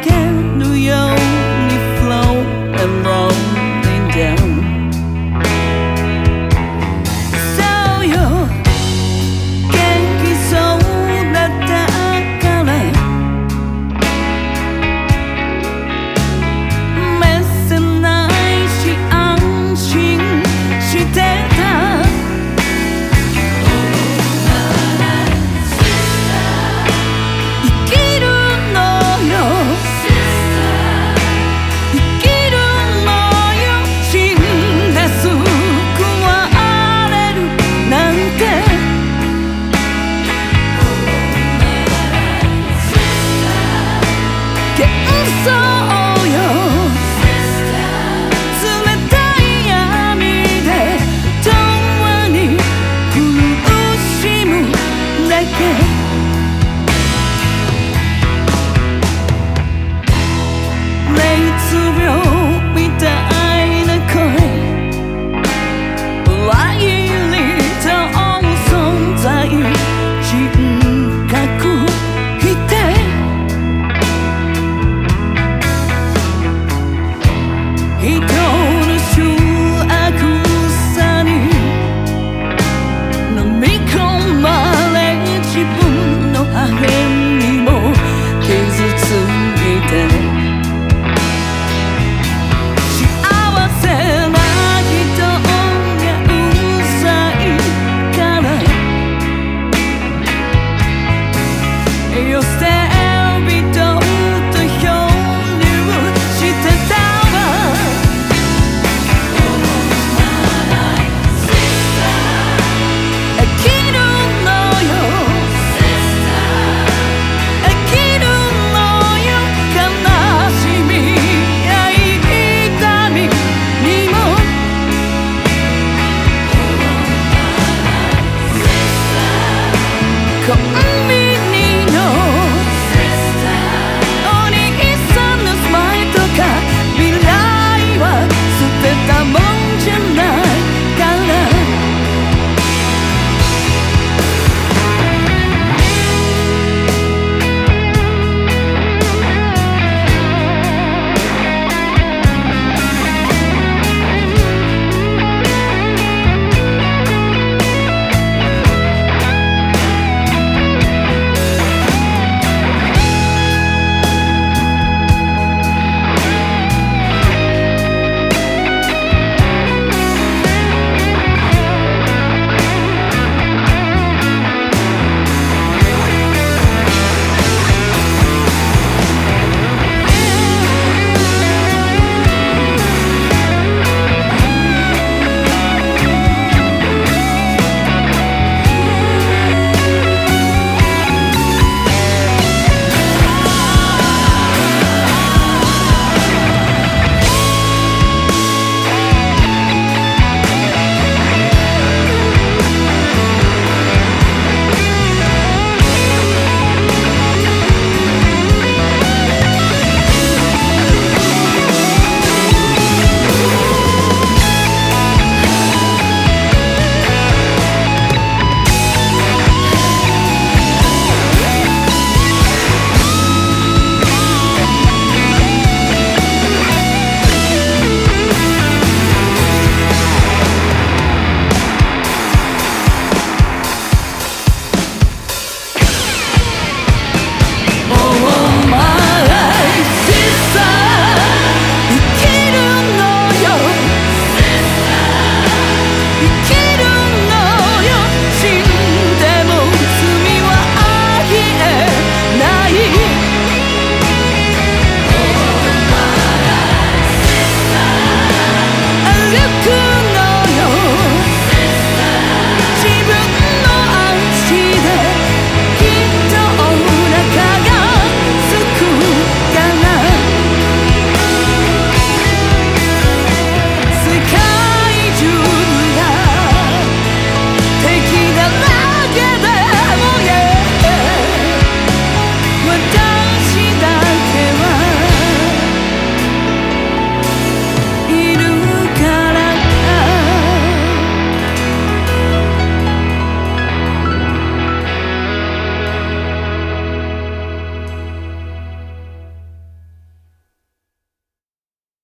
like in New York. so come.